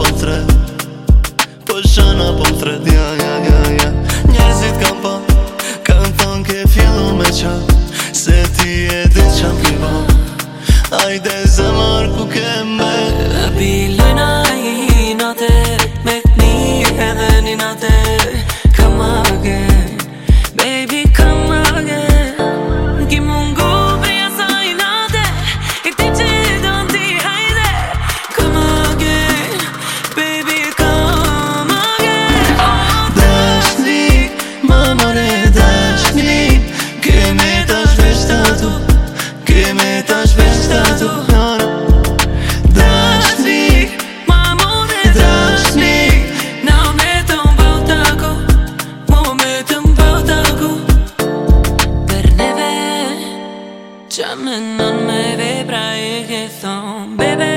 po të tre Po shana po të tre Ja, ja, ja, ja Njerëzit kam po Kam thonë ke fillu me qa Se ti e di qa më kërë po Ajde zëmar ku kem baby.